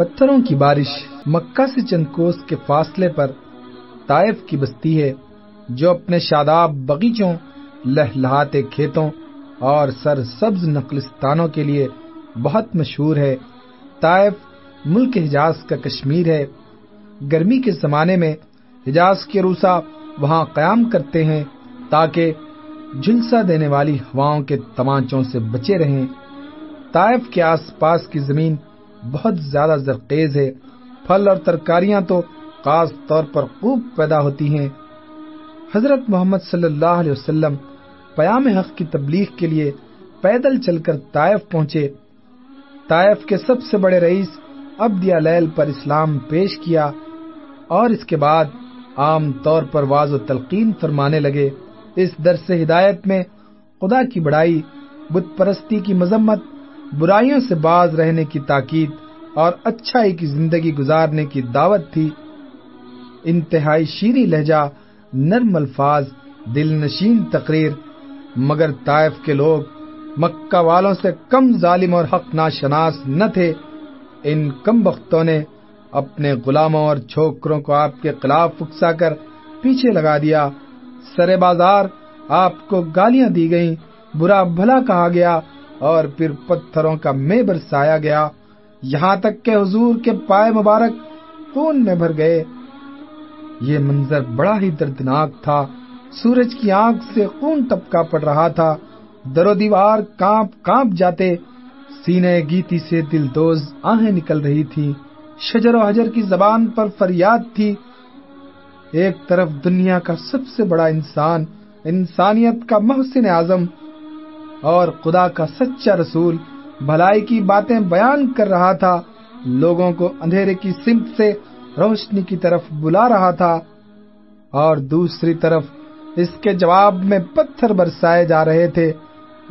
پتھروں کی بارش مکہ سے چند کوس کے فاصلے پر طائف کی بستی ہے، جو اپنے شاداب باغیچوں، لہلہاتے کھیتوں اور سر سبز نقلستانوں کے لیے بہت مشہور ہے۔ طائف ملک حجاز کا کشمیر ہے۔ گرمی کے زمانے میں حجاز کے روسا وہاں قیام کرتے ہیں تاکہ جھلسا دینے والی ہواؤں کے تمانچوں سے بچے رہیں۔ طائف کے آس پاس کی زمین بہت زیادہ زرخیز ہے۔ پھل اور ترکاریاں تو خاص طور پر خوب پیدا ہوتی ہیں۔ حضرت محمد صلی اللہ علیہ وسلم پیام حق کی تبلیغ کے لیے پیدل چل کر طائف پہنچے۔ طائف کے سب سے بڑے رئیس ابدیا لیل پر اسلام پیش کیا اور اس کے بعد عام طور پر واض و تلقین فرمانے لگے۔ اس درس ہدایت میں خدا کی بڑائی، بت پرستی کی مذمت برائیوں سے باز رہنے کی تاکید اور اچھائی کی زندگی گزارنے کی دعوت تھی۔ انتہائی شیریں لہجہ، نرم الفاظ دل نشین تقریر، مگر طائف کے لوگ مکہ والوں سے کم ظالم اور حق ناشناس نہ تھے۔ ان کم بختوں نے اپنے غلاموں اور چھوکروں کو آپ کے خلاف اکسا کر پیچھے لگا دیا۔ سر بازار، آپ کو گالیاں دی گئیں۔ برا بھلا کہا گیا۔ اور پھر پتھروں کا میں برسایا گیا۔ یہاں تک کہ حضور کے پائے مبارک خون میں بھر گئے۔ یہ منظر بڑا ہی دردناک تھا۔ سورج کی آنکھ سے خون ٹپکا پڑ رہا تھا۔ درو دیوار کانپ کانپ جاتے سینے گیتی سے دل دوز آہیں نکل رہی تھی۔ شجر و حجر کی زبان پر فریاد تھی۔ ایک طرف دنیا کا سب سے بڑا انسان، انسانیت کا محسن اعظم اور خدا کا سچا رسول بھلائی کی باتیں بیان کر رہا تھا، لوگوں کو اندھیرے کی سمت سے روشنی کی طرف بلا رہا تھا۔ اور دوسری طرف اس کے جواب میں پتھر برسائے جا رہے تھے۔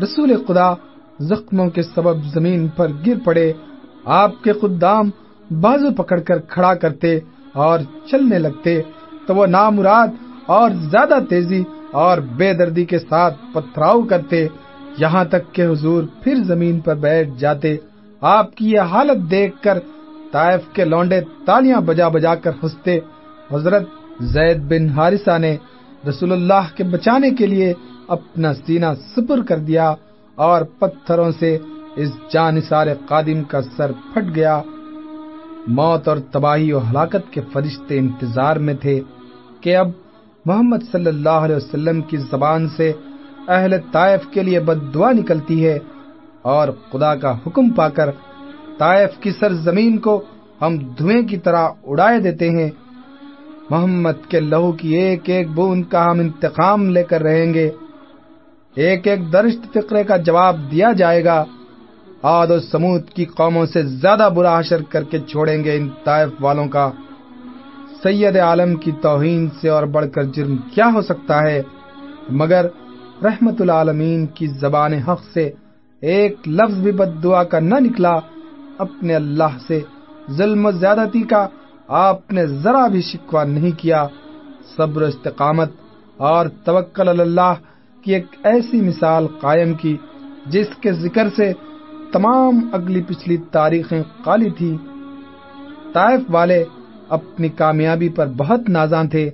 رسول خدا زخموں کے سبب زمین پر گر پڑے۔ آپ کے خدام بازو پکڑ کر کھڑا کرتے اور چلنے لگتے۔ تو وہ نامراد اور زیادہ تیزی اور بے دردی کے ساتھ پتھراؤ کرتے۔ یہاں تک کہ حضور پھر زمین پر بیٹھ جاتے، آپ کی یہ حالت دیکھ کر طائف کے لونڈے تالیاں بجا بجا کر ہنستے۔ حضرت زید بن حارثہ نے رسول اللہ کے بچانے کے لیے اپنا سینہ سپر کر دیا اور پتھروں سے اس جانسار قادم کا سر پھٹ گیا۔ موت اور تباہی و ہلاکت کے فرشتے انتظار میں تھے کہ اب محمد صلی اللہ علیہ وسلم کی زبان سے اہل طائف کے لیے بد دعا نکلتی ہے اور خدا کا حکم پا کر طائف کی سرزمین کو ہم دھویں کی طرح اڑائے دیتے ہیں۔ محمد کے لہو کی ایک ایک بون کا ہم انتقام لے کر رہیں گے۔ ایک ایک درشت فقرے کا جواب دیا جائے گا۔ آد و سمود کی قوموں سے زیادہ برا حشر کر کے چھوڑیں گے ان طائف والوں کا۔ سید عالم کی توہین سے اور بڑھ کر جرم کیا ہو سکتا ہے؟ مگر رحمت العالمین کی زبان حق سے ایک لفظ بھی بد دعا کا نہ نکلا، اپنے اللہ سے ظلم و زیادتی کا آپ نے ذرا بھی شکوا نہیں کیا۔ صبر استقامت اور توکل اللہ کی ایک ایسی مثال قائم کی جس کے ذکر سے تمام اگلی پچھلی تاریخیں قالی تھی طائف والے اپنی کامیابی پر بہت نازاں تھے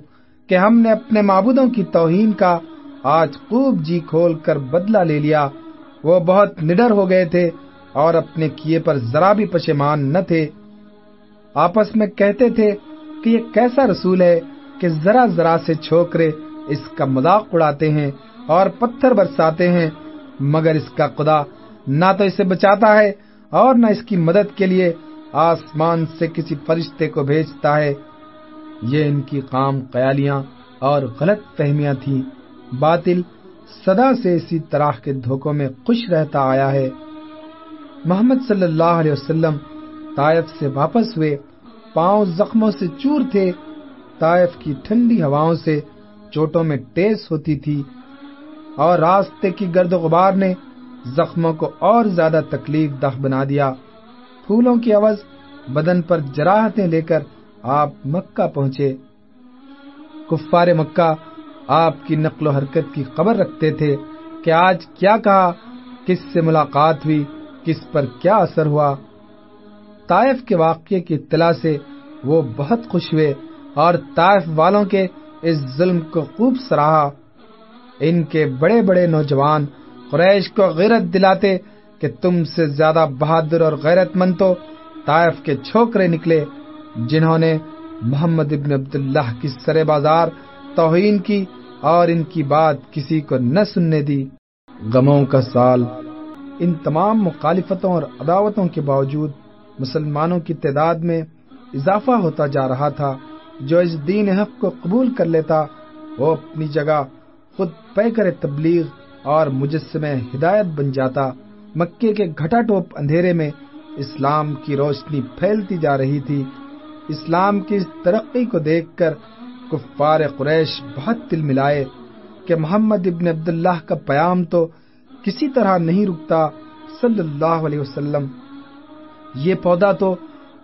کہ ہم نے اپنے معبودوں کی توہین کا آج خوب جی کھول کر بدلہ لے لیا۔ وہ بہت نڈر ہو گئے تھے اور اپنے کیے پر ذرا بھی پشیمان نہ تھے۔ آپس میں کہتے تھے کہ یہ کیسا رسول ہے کہ ذرا ذرا سے چھوکرے اس کا مذاق اڑاتے ہیں اور پتھر برساتے ہیں۔ مگر اس کا خدا نہ تو اسے بچاتا ہے اور نہ اس کی مدد کے لیے آسمان سے کسی فرشتے کو بھیجتا ہے۔ یہ ان کی قام قیالیاں اور غلط فہمیاں تھیں۔ باطل سدا سے اسی طرح کے دھوکوں میں خوش رہتا آیا ہے۔ محمد صلی اللہ علیہ وسلم طائف سے واپس ہوئے، پاؤں زخموں سے چور تھے۔ طائف کی ٹھنڈی ہواؤں سے چوٹوں میں ٹیس ہوتی تھی۔ اور راستے کی گرد و غبار نے زخموں کو اور زیادہ تکلیف دہ بنا دیا۔ پھولوں کی عوض بدن پر جراحتیں لے کر آپ مکہ پہنچے۔ کفار مکہ آپ کی نقل و حرکت کی خبر رکھتے تھے کہ آج کیا کہا، کس سے ملاقات ہوئی، کس پر کیا اثر ہوا۔ طائف کے واقعے کی اطلاع سے وہ بہت خوش ہوئے اور طائف والوں کے اس ظلم کو خوب سراہا۔ ان کے بڑے بڑے نوجوان قریش کو غیرت دلاتے کہ تم سے زیادہ بہادر اور غیرت مند تو طائف کے چھوکرے نکلے، جنہوں نے محمد ابن عبداللہ کی سر بازار توہین کی اور ان کی بات کسی کو نہ سننے دی۔ غموں کا سال۔ ان تمام مخالفتوں اور عداوتوں کے باوجود مسلمانوں کی تعداد میں اضافہ ہوتا جا رہا تھا۔ جو اس دین حق کو قبول کر لیتا، وہ اپنی جگہ خود پیکر تبلیغ اور مجسم ہدایت بن جاتا۔ مکے کے گھٹا ٹوپ اندھیرے میں اسلام کی روشنی پھیلتی جا رہی تھی۔ اسلام کی اس ترقی کو دیکھ کر کفار قریش بہت دل ملائے کہ محمد ابن عبداللہ کا پیام تو کسی طرح نہیں رکتا صلی اللہ علیہ وسلم۔ یہ پودا تو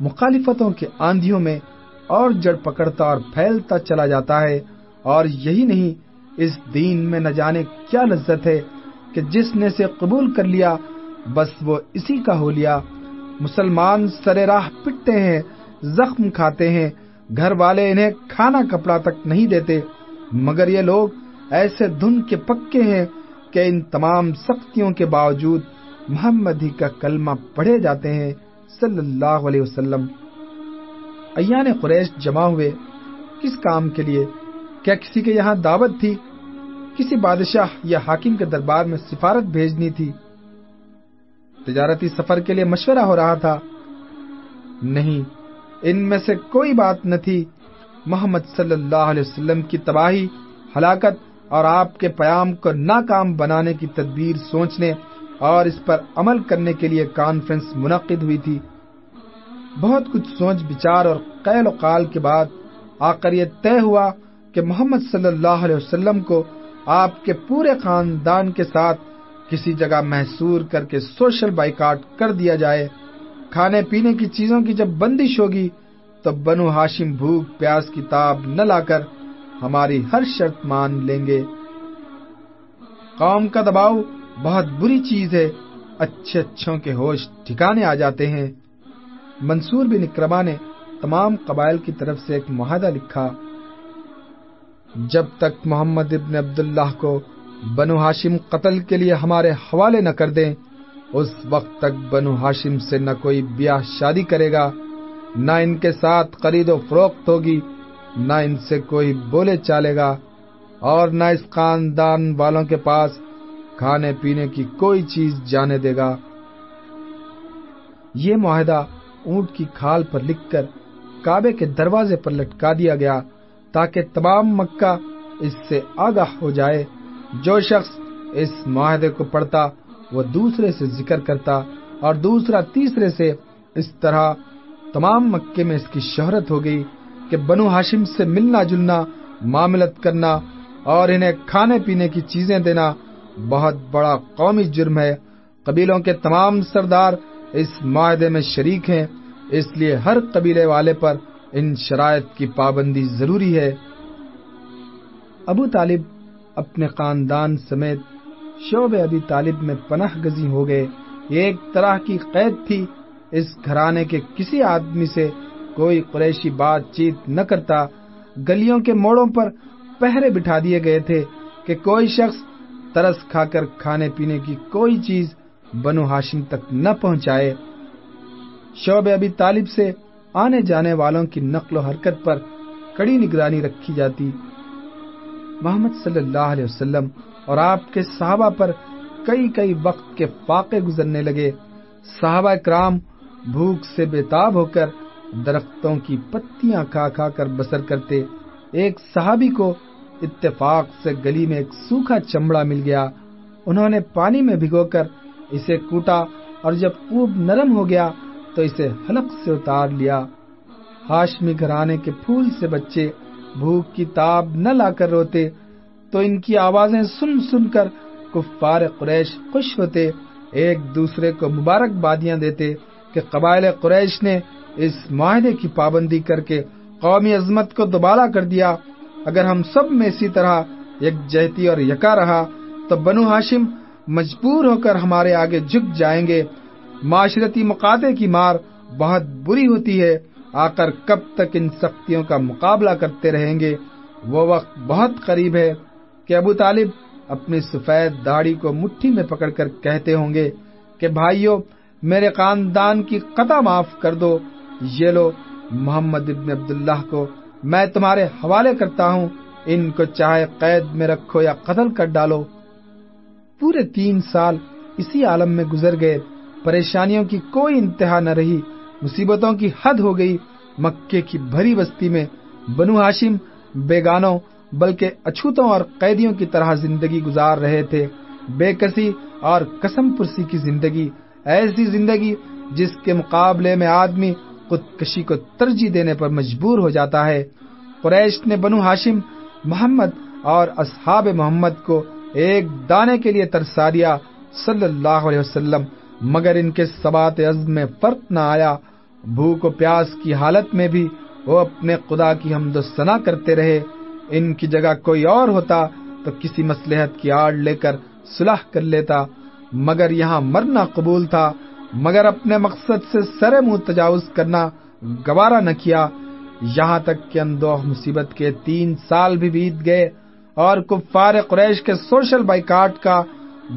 مخالفتوں کے آندھیوں میں اور جڑ پکڑتا اور پھیلتا چلا جاتا ہے اور یہی نہیں، اس دین میں نہ جانے کیا لذت ہے کہ جس نے سے قبول کر لیا، بس وہ اسی کا ہو لیا۔ مسلمان سر راہ پٹتے ہیں، زخم کھاتے ہیں گھر والے انہیں کھانا کپڑا تک نہیں دیتے، مگر یہ لوگ ایسے دھن کے پکے ہیں کہ ان تمام سختیوں کے باوجود محمد ہی کا کلمہ پڑھے جاتے ہیں صلی اللہ علیہ وسلم۔ ایان قریش جمع ہوئے۔ کس کام کے لیے؟ کیا کسی کے یہاں دعوت تھی؟ کسی بادشاہ یا حاکم کے دربار میں سفارت بھیجنی تھی؟ تجارتی سفر کے لیے مشورہ ہو رہا تھا؟ نہیں۔ ان میں سے کوئی بات نہ تھی۔ محمد صلی اللہ علیہ وسلم کی تباہی، ہلاکت اور آپ کے پیام کو ناکام بنانے کی تدبیر سوچنے اور اس پر عمل کرنے کے لیے کانفرنس منعقد ہوئی تھی۔ بہت کچھ سوچ، بچار اور قیل و قال کے بعد آخر یہ طے ہوا کہ محمد صلی اللہ علیہ وسلم کو آپ کے پورے خاندان کے ساتھ کسی جگہ محسور کر کے سوشل بائیکاٹ کر دیا جائے۔ کھانے پینے کی چیزوں کی جب بندش ہوگی تو بنو ہاشم بھوک، پیاس کی تاب نہ لا کر ہماری ہر شرط مان لیں گے۔ قوم کا دباؤ بہت بری چیز ہے۔ اچھے اچھوں کے ہوش ٹھکانے آ جاتے ہیں۔ منصور بن اکرما نے تمام قبائل کی طرف سے ایک معاہدہ لکھا۔ جب تک محمد ابن عبداللہ کو بنو ہاشم قتل کے لیے ہمارے حوالے نہ کر دیں اس وقت تک بنو ہاشم سے نہ کوئی بیاہ شادی کرے گا، نہ ان کے ساتھ خرید و فروخت ہوگی، نہ ان سے کوئی بولے چالے گا، اور نہ اس خاندان والوں کے پاس کھانے پینے کی کوئی چیز جانے دے گا۔ یہ معاہدہ اونٹ کی کھال پر لکھ کر کعبے کے دروازے پر لٹکا دیا گیا تاکہ تمام مکہ اس سے آگاہ ہو جائے۔ جو شخص اس معاہدے کو پڑھتا وہ دوسرے سے ذکر کرتا اور دوسرا تیسرے سے اس طرح تمام مکے میں اس کی شہرت ہو گئی کہ بنو ہاشم سے ملنا جلنا، معاملت کرنا اور انہیں کھانے پینے کی چیزیں دینا بہت بڑا قومی جرم ہے۔ قبیلوں کے تمام سردار اس معاہدے میں شریک ہیں، اس لیے ہر قبیلے والے پر ان شرائط کی پابندی ضروری ہے۔ ابو طالب اپنے خاندان سمیت شعب ابی طالب میں پناہ گزی ہو گئے۔ ایک طرح کی قید تھی۔ اس گھرانے کے کسی آدمی سے کوئی قریشی بات چیت نہ کرتا۔ گلیوں کے موڑوں پر پہرے بٹھا دیے گئے تھے کہ کوئی شخص ترس کھا کر کھانے پینے کی کوئی چیز بنو ہاشم تک نہ پہنچائے۔ شعب ابھی طالب سے آنے جانے والوں کی نقل و حرکت پر کڑی نگرانی رکھی جاتی۔ محمد صلی اللہ علیہ وسلم اور آپ کے صحابہ پر کئی کئی وقت کے فاقے گزرنے لگے۔ صحابہ کرام بھوک سے بےتاب ہو کر درختوں کی پتیاں کھا کھا کر بسر کرتے۔ ایک صحابی کو اتفاق سے گلی میں ایک سوکھا چمڑا مل گیا۔ انہوں نے پانی میں بھگو کر اسے کوٹا اور جب خوب نرم ہو گیا تو اسے حلق سے اتار لیا۔ ہاشمی گھرانے کے پھول سے بچے بھوک کی تاب نہ لا کر روتے۔ تو ان کی آوازیں سن سن کر کفار قریش خوش ہوتے، ایک دوسرے کو مبارک بادیاں دیتے کہ قبائل قریش نے اس معاہدے کی پابندی کر کے قومی عظمت کو دوبارہ کر دیا۔ اگر ہم سب میں اسی طرح یک جہتی اور یکا رہا، تو بنو ہاشم مجبور ہو کر ہمارے آگے جھک جائیں گے۔ معاشرتی مقاطع کی مار بہت بری ہوتی ہے۔ آخر کب تک ان سختیوں کا مقابلہ کرتے رہیں گے؟ وہ وقت بہت قریب ہے۔ کہ ابو طالب اپنی سفید داڑھی کو مٹھی میں پکڑ کر کہتے ہوں گے کہ بھائیو، میرے خاندان کی قطع معاف کر دو۔ یہ لو، محمد ابن عبداللہ کو میں تمہارے حوالے کرتا ہوں۔ ان کو چاہے قید میں رکھو یا قتل کر ڈالو۔ پورے تین سال اسی عالم میں گزر گئے۔ پریشانیوں کی کوئی انتہا نہ رہی۔ مصیبتوں کی حد ہو گئی۔ مکے کی بھری بستی میں بنو ہاشم بیگانوں بلکہ اچھوتوں اور قیدیوں کی طرح زندگی گزار رہے تھے، بے کسی اور قسم پرسی کی زندگی، ایسی زندگی جس کے مقابلے میں آدمی خودکشی کو ترجیح دینے پر مجبور ہو جاتا ہے۔ قریش نے بنو ہاشم، محمد اور اصحاب محمد کو ایک دانے کے لیے ترسا دیا صلی اللہ علیہ وسلم، مگر ان کے سبات عزم میں فرق نہ آیا۔ بھوک و پیاس کی حالت میں بھی وہ اپنے خدا کی حمد و ثنا کرتے رہے۔ ان کی جگہ کوئی اور ہوتا تو کسی مسلحت کی آڑ لے کر صلح کر لیتا۔ مگر یہاں مرنا قبول تھا، مگر اپنے مقصد سے سر منہ تجاوز کرنا گوارا نہ کیا۔ یہاں تک کہ اندوہ مصیبت کے تین سال بھی بیت گئے اور کفار قریش کے سوشل بائیکاٹ کا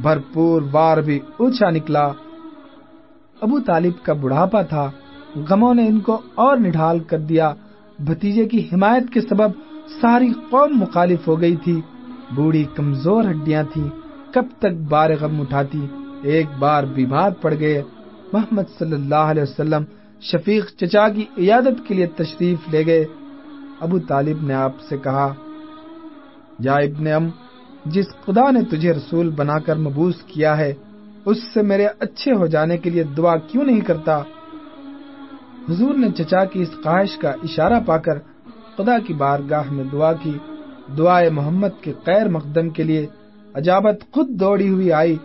بھرپور وار بھی اونچا نکلا۔ ابو طالب کا بڑھاپا تھا، غموں نے ان کو اور نڈھال کر دیا۔ بھتیجے کی حمایت کے سبب ساری قوم مخالف ہو گئی تھی۔ بوڑھی کمزور ہڈیاں تھیں۔ کب تک بار غم اٹھاتی۔ ایک بار بیمار پڑ گئے۔ محمد صلی اللہ علیہ وسلم شفیق چچا کی عیادت کے لیے تشریف لے گئے۔ ابو طالب نے آپ سے کہا، یا ابن ام، جس خدا نے تجھے رسول بنا کر مبوس کیا ہے، اس سے میرے اچھے ہو جانے کے لیے دعا کیوں نہیں کرتا؟ حضور نے چچا کی اس خواہش کا اشارہ پا کر خدا کی بارگاہ میں دعا کی۔ دعائے محمد کے خیر مقدم کے لیے عجابت خود دوڑی ہوئی آئی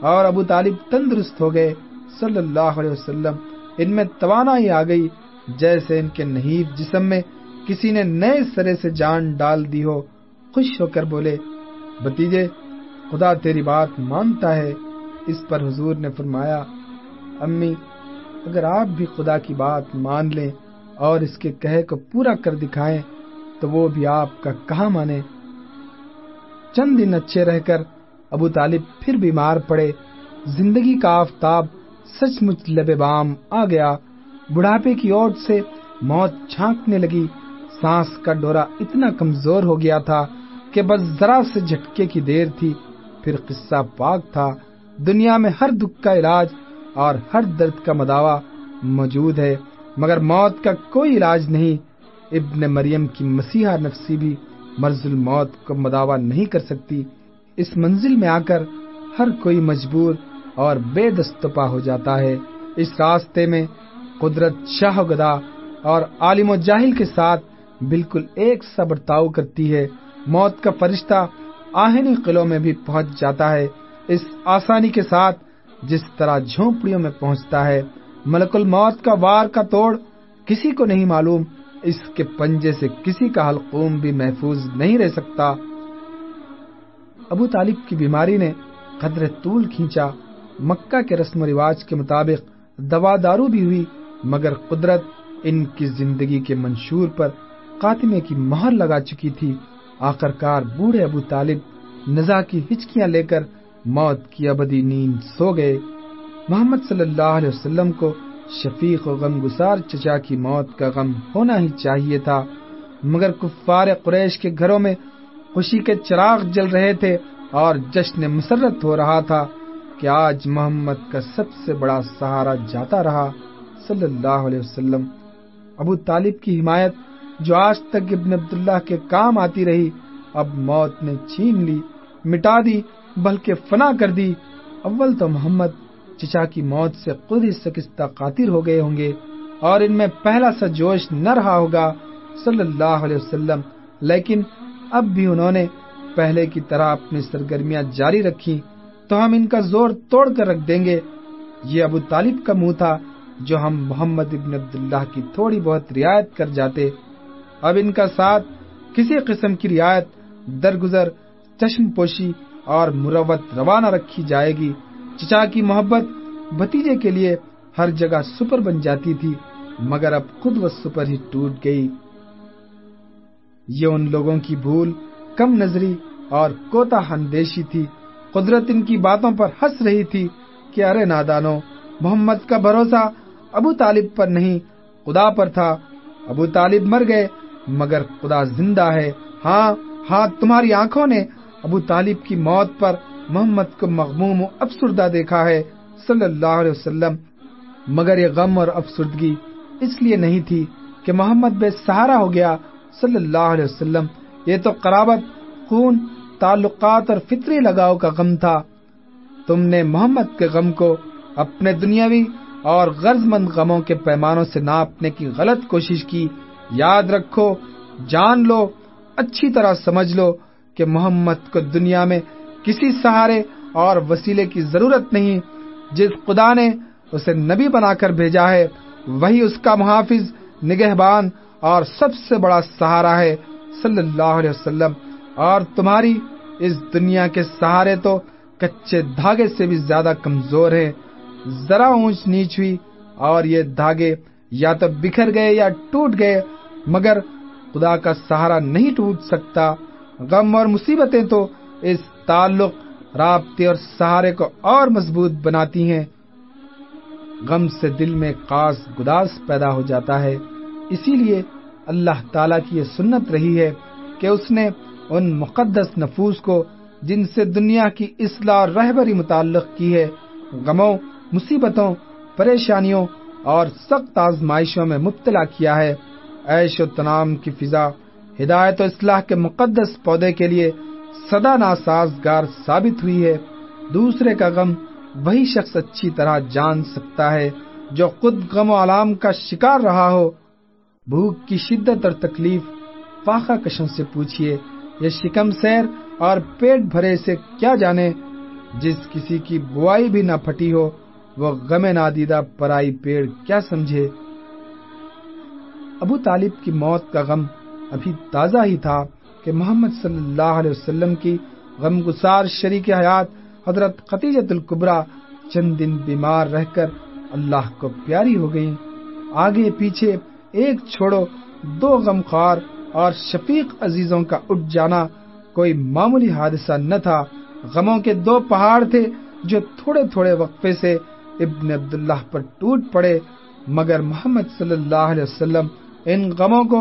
اور ابو طالب تندرست ہو گئے۔ صلی اللہ علیہ وسلم، ان میں توانائی آ گئی جیسے ان کے نحیف جسم میں کسی نے نئے سرے سے جان ڈال دی ہو۔ خوش ہو کر بولے بتیجے خدا تیری بات مانتا ہے۔ اس پر حضور نے فرمایا، امی، اگر آپ بھی خدا کی بات مان لیں اور اس کے کہے کو پورا کر دکھائیں تو وہ بھی آپ کا کہاں مانے؟ چند دن اچھے رہ کر ابو طالب پھر بیمار پڑے۔ زندگی کا آفتاب سچ مچ لبے بام آ گیا۔ بڑھاپے کی اوٹ سے موت چھانکنے لگی۔ سانس کا ڈورا اتنا کمزور ہو گیا تھا کہ بس ذرا سے جھٹکے کی دیر تھی۔ پھر قصہ پاک تھا۔ دنیا میں ہر دکھ کا علاج اور ہر درد کا مداوع موجود ہے۔ مگر موت کا کوئی علاج نہیں۔ ابن مریم کی مسیحا نفسی بھی مرض الموت کو مداوع نہیں کر سکتی۔ اس منزل میں آ کر ہر کوئی مجبور اور بے دستپا ہو جاتا ہے۔ اس راستے میں قدرت شاہ گدا اور عالم و جاہل کے ساتھ بالکل ایک سا برتاؤ کرتی ہے۔ موت کا فرشتہ آہنی قلعوں میں بھی پہنچ جاتا ہے۔ اس آسانی کے ساتھ جس طرح جھونپڑیوں میں پہنچتا ہے ملک الموت کا وار کا توڑ کسی کو نہیں معلوم، اس کے پنجے سے کسی کا حلقوم بھی محفوظ نہیں رہ سکتا۔ ابو طالب کی بیماری نے قدر طول کھینچا۔ مکہ کے رسم و رواج کے مطابق دوا دارو بھی ہوئی، مگر قدرت ان کی زندگی کے منشور پر قاتمے کی مہر لگا چکی تھی۔ آخر کار بوڑھے ابو طالب نزا کی ہچکیاں لے کر موت کی ابدی نیند سو گئے۔ محمد صلی اللہ علیہ وسلم کو شفیق و غم گسار چچا کی موت کا غم ہونا ہی چاہیے تھا۔ مگر کفار قریش کے گھروں میں خوشی کے چراغ جل رہے تھے اور جشن مسرت ہو رہا تھا کہ آج محمد کا سب سے بڑا سہارا جاتا رہا۔ صلی اللہ علیہ وسلم۔ ابو طالب کی حمایت جو آج تک ابن عبداللہ کے کام آتی رہی، اب موت نے چھین لی، مٹا دی، بلکہ فنا کر دی۔ اول تو محمد چچا کی موت سے خود ہی سکستہ قاطر ہو گئے ہوں گے اور ان میں پہلا سا جوش نہ رہا ہوگا صلی اللہ علیہ وسلم۔ لیکن اب بھی انہوں نے پہلے کی طرح اپنی سرگرمیاں جاری رکھی تو ہم ان کا زور توڑ کر رکھ دیں گے۔ یہ ابو طالب کا منہ تھا جو ہم محمد ابن عبداللہ کی تھوڑی بہت رعایت کر جاتے۔ اب ان کا ساتھ کسی قسم کی رعایت، درگزر، چشم پوشی اور مروت روانہ رکھی جائے گی۔ چچا کی محبت بھتیجے کے لیے ہر جگہ سپر بن جاتی تھی، مگر اب خود وہ سپر ہی ٹوٹ گئی۔ یہ ان لوگوں کی بھول، کم نظری اور کوتا اندیشی تھی۔ قدرت ان کی باتوں پر ہنس رہی تھی کہ ارے نادانو محمد کا بھروسہ ابو طالب پر نہیں، خدا پر تھا۔ ابو طالب مر گئے، مگر خدا زندہ ہے۔ ہاں ہاں تمہاری آنکھوں نے ابو طالب کی موت پر محمد کو مغموم و افسردہ دیکھا ہے صلی اللہ علیہ وسلم۔ مگر یہ غم اور افسردگی اس لیے نہیں تھی کہ محمد بے سہارا ہو گیا۔ صلی اللہ علیہ وسلم، یہ تو قرابت، خون، تعلقات اور فطری لگاؤ کا غم تھا۔ تم نے محمد کے غم کو اپنے دنیاوی اور غرض مند غموں کے پیمانوں سے ناپنے کی غلط کوشش کی۔ یاد رکھو، جان لو، اچھی طرح سمجھ لو کہ محمد کو دنیا میں کسی سہارے اور وسیلے کی ضرورت نہیں، جس خدا نے اسے نبی بنا کر بھیجا ہے، وہی اس کا محافظ، نگہبان اور سب سے بڑا سہارا ہے، صلی اللہ علیہ وسلم۔ اور تمہاری اس دنیا کے سہارے تو کچے دھاگے سے بھی زیادہ کمزور ہیں۔ ذرا اونچ نیچ ہوئی اور یہ دھاگے یا تو بکھر گئے یا ٹوٹ گئے، مگر خدا کا سہارا نہیں ٹوٹ سکتا۔ غم اور مصیبتیں تو اس تعلق، رابطے اور سہارے کو اور مضبوط بناتی ہیں۔ غم سے دل میں خاص گداس پیدا ہو جاتا ہے۔ اسی لیے اللہ تعالی کی یہ سنت رہی ہے کہ اس نے ان مقدس نفوس کو جن سے دنیا کی اصلاح اور رہبری متعلق کی ہے، غموں، مصیبتوں، پریشانیوں اور سخت آزمائشوں میں مبتلا کیا ہے۔ عیش و تنام کی فضا، ہدایت و اصلاح کے مقدس پودے کے لیے سدا ناسازگار ثابت ہوئی ہے۔ دوسرے کا غم وہی شخص اچھی طرح جان سکتا ہے جو خود غم و علام کا شکار رہا ہو۔ بھوک کی شدت اور تکلیف فاقہ کشوں سے پوچھئے، یہ شکم سیر اور پیٹ بھرے سے کیا جانے؟ جس کسی کی بوائی بھی نہ پھٹی ہو، وہ غم نادیدہ پرائی پیڑ کیا سمجھے؟ ابو طالب کی موت کا غم ابھی تازہ ہی تھا۔ کہ محمد صلی اللہ علیہ وسلم کی غم گسار شریک حیات حضرت خطیجت القبرا چند دن بیمار رہ کر اللہ کو پیاری ہو گئی آگے پیچھے ایک چھوڑو، دو غم خار اور شفیق عزیزوں کا اٹھ جانا کوئی معمولی حادثہ نہ تھا۔ غموں کے دو پہاڑ تھے جو تھوڑے تھوڑے وقفے سے ابن عبداللہ پر ٹوٹ پڑے، مگر محمد صلی اللہ علیہ وسلم ان غموں کو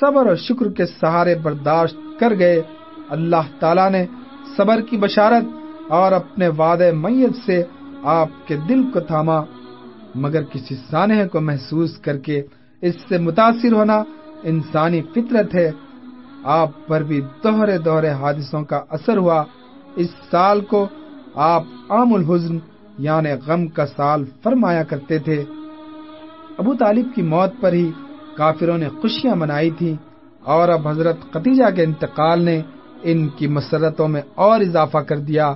صبر اور شکر کے سہارے برداشت کر گئے۔ اللہ تعالیٰ نے صبر کی بشارت اور اپنے وعدے میت سے آپ کے دل کو تھاما۔ مگر کسی سانحے کو محسوس کر کے اس سے متاثر ہونا انسانی فطرت ہے۔ آپ پر بھی دوہرے دوہرے حادثوں کا اثر ہوا۔ اس سال کو آپ عام الحزن یعنی غم کا سال فرمایا کرتے تھے۔ ابو طالب کی موت پر ہی کافروں نے خوشیاں منائی تھی اور اب حضرت قتیجہ کے انتقال نے ان کی مسرتوں میں اور اضافہ کر دیا۔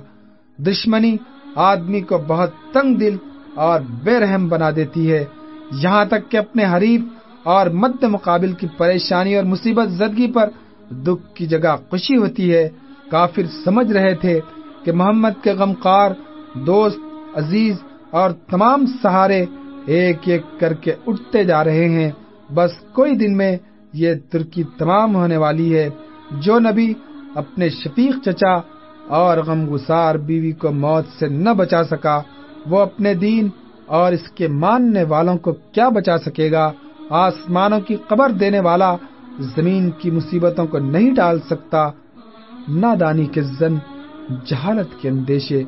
دشمنی آدمی کو بہت تنگ دل اور بے رحم بنا دیتی ہے۔ یہاں تک کہ اپنے حریف اور مد مقابل کی پریشانی اور مصیبت زدگی پر دکھ کی جگہ خوشی ہوتی ہے۔ کافر سمجھ رہے تھے کہ محمد کے غمخار دوست عزیز اور تمام سہارے ایک ایک کر کے اٹھتے جا رہے ہیں۔ بس کوئی دن میں یہ ترکی تمام ہونے والی ہے، جو نبی اپنے شفیق چچا اور غم گسار بیوی کو موت سے نہ بچا سکا، وہ اپنے دین اور اس کے ماننے والوں کو کیا بچا سکے گا؟ آسمانوں کی قبر دینے والا زمین کی مصیبتوں کو نہیں ڈال سکتا، نادانی کے زن، جہالت کے اندیشے۔